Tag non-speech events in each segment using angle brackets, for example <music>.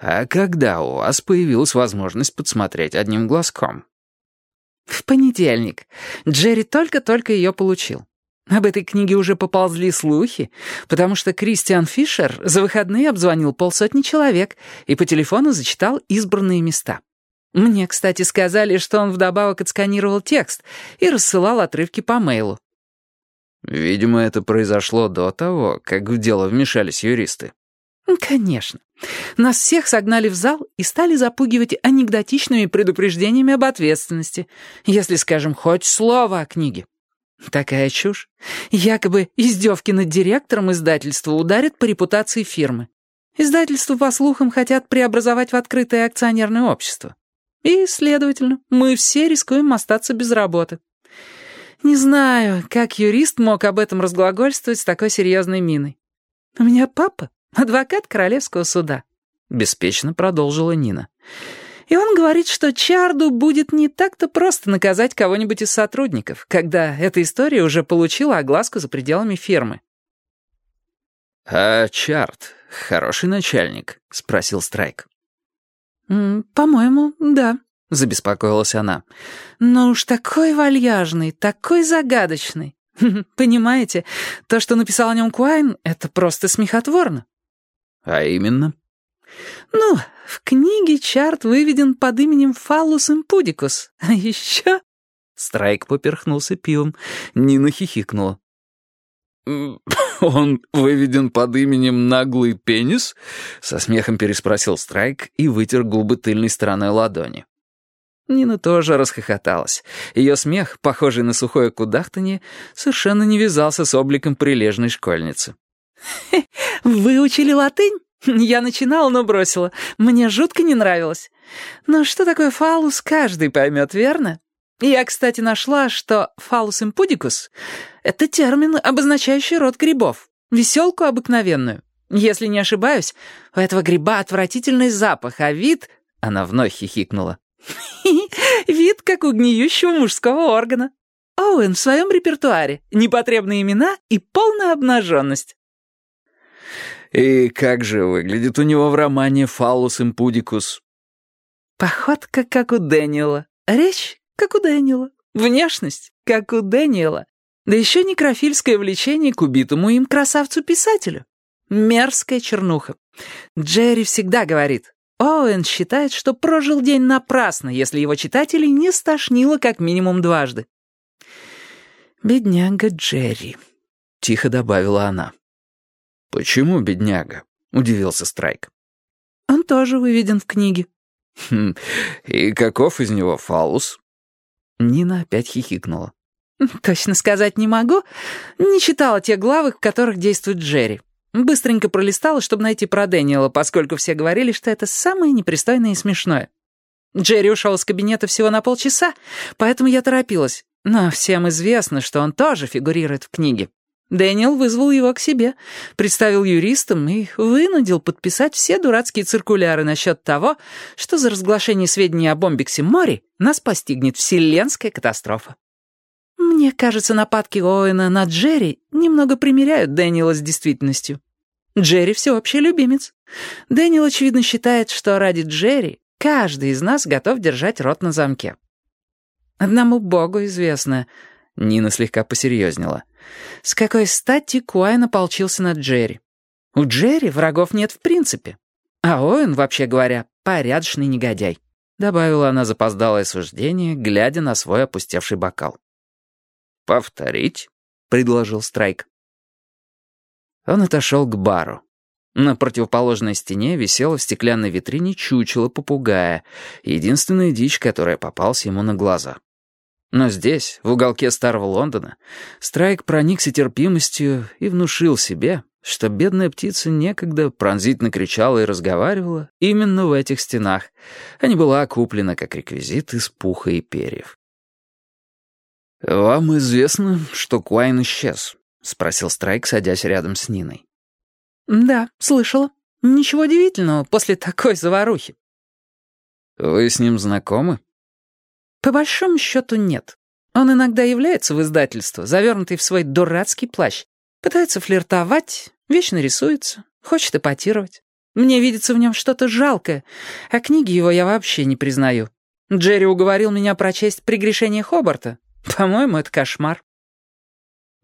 А когда у вас появилась возможность подсмотреть одним глазком? В понедельник. Джерри только-только ее получил. Об этой книге уже поползли слухи, потому что Кристиан Фишер за выходные обзвонил полсотни человек и по телефону зачитал избранные места. Мне, кстати, сказали, что он вдобавок отсканировал текст и рассылал отрывки по мейлу. Видимо, это произошло до того, как в дело вмешались юристы. Конечно. Нас всех согнали в зал и стали запугивать анекдотичными предупреждениями об ответственности, если скажем хоть слово о книге. Такая чушь. Якобы издевки над директором издательства ударят по репутации фирмы. Издательство, по слухам, хотят преобразовать в открытое акционерное общество. И, следовательно, мы все рискуем остаться без работы. Не знаю, как юрист мог об этом разглагольствовать с такой серьезной миной. У меня папа — адвокат королевского суда, — беспечно продолжила Нина. И он говорит, что Чарду будет не так-то просто наказать кого-нибудь из сотрудников, когда эта история уже получила огласку за пределами фирмы. «А Чард хороший начальник?» — спросил Страйк. «По-моему, да», — забеспокоилась она. «Но уж такой вальяжный, такой загадочный. <laughs> Понимаете, то, что написал о нем Куайн, это просто смехотворно». «А именно?» «Ну, в книге Чарт выведен под именем Фаллус Импудикус. А еще...» Страйк поперхнулся пивом. Нина хихикнула. <laughs> «Он выведен под именем Наглый Пенис?» Со смехом переспросил Страйк и вытер губы тыльной стороной ладони. Нина тоже расхохоталась. Ее смех, похожий на сухое кудахтанье, совершенно не вязался с обликом прилежной школьницы. «Выучили латынь?» <laughs> Я начинала, но бросила. Мне жутко не нравилось. Но что такое фалус, каждый поймет, верно? Я, кстати, нашла, что фалус импудикус — это термин, обозначающий род грибов. Веселку обыкновенную. Если не ошибаюсь, у этого гриба отвратительный запах, а вид... Она вновь хихикнула. <laughs> Вид, как у гниющего мужского органа. Оуэн в своем репертуаре. Непотребные имена и полная обнаженность. И как же выглядит у него в романе «Фалус импудикус»? Походка, как у Дэниела. Речь, как у Дэниела. Внешность, как у Дэниела. Да еще некрофильское влечение к убитому им красавцу-писателю. Мерзкая чернуха. Джерри всегда говорит, Оуэн считает, что прожил день напрасно, если его читателей не стошнило как минимум дважды. «Бедняга Джерри», — тихо добавила она. «Почему бедняга?» — удивился Страйк. «Он тоже выведен в книге». «Хм, и каков из него фалус?» Нина опять хихикнула. «Точно сказать не могу. Не читала те главы, в которых действует Джерри. Быстренько пролистала, чтобы найти про Дэниела, поскольку все говорили, что это самое непристойное и смешное. Джерри ушел из кабинета всего на полчаса, поэтому я торопилась. Но всем известно, что он тоже фигурирует в книге. Дэниел вызвал его к себе, представил юристам и вынудил подписать все дурацкие циркуляры насчет того, что за разглашение сведений о Бомбиксе Мори нас постигнет вселенская катастрофа. Мне кажется, нападки Оуэна на Джерри немного примеряют Дэниела с действительностью. Джерри всеобщий любимец. Дэниел, очевидно, считает, что ради Джерри каждый из нас готов держать рот на замке. Одному богу известно. Нина слегка посерьезнела. С какой стати Куайн ополчился на Джерри? У Джерри врагов нет в принципе. А Оуэн, вообще говоря, порядочный негодяй. Добавила она запоздалое суждение, глядя на свой опустевший бокал. «Повторить?» — предложил Страйк. Он отошел к бару. На противоположной стене висела в стеклянной витрине чучело попугая, единственная дичь, которая попалась ему на глаза. Но здесь, в уголке старого Лондона, Страйк проникся терпимостью и внушил себе, что бедная птица некогда пронзительно кричала и разговаривала именно в этих стенах, а не была куплена как реквизит из пуха и перьев. «Вам известно, что Куайн исчез?» — спросил Страйк, садясь рядом с Ниной. «Да, слышала. Ничего удивительного после такой заварухи». «Вы с ним знакомы?» «По большому счету нет. Он иногда является в издательство, завернутый в свой дурацкий плащ. Пытается флиртовать, вечно рисуется, хочет эпатировать. Мне видится в нем что-то жалкое, а книги его я вообще не признаю. Джерри уговорил меня прочесть «Прегрешение Хобарта». По-моему, это кошмар.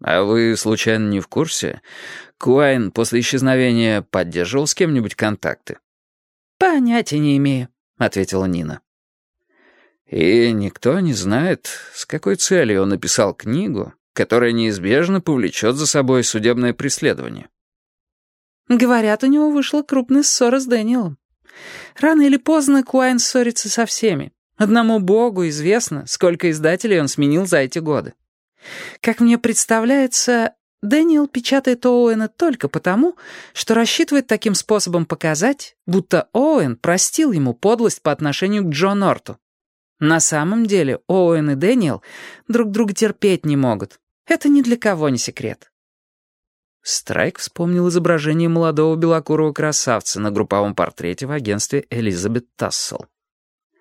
«А вы, случайно, не в курсе? Куайн после исчезновения поддерживал с кем-нибудь контакты?» «Понятия не имею», — ответила Нина. «И никто не знает, с какой целью он написал книгу, которая неизбежно повлечет за собой судебное преследование». Говорят, у него вышла крупная ссора с Дэниелом. Рано или поздно Куайн ссорится со всеми. Одному богу известно, сколько издателей он сменил за эти годы. Как мне представляется, Дэниел печатает Оуэна только потому, что рассчитывает таким способом показать, будто Оуэн простил ему подлость по отношению к Джо Норту. На самом деле Оуэн и Дэниел друг друга терпеть не могут. Это ни для кого не секрет. Страйк вспомнил изображение молодого белокурого красавца на групповом портрете в агентстве Элизабет Тассел.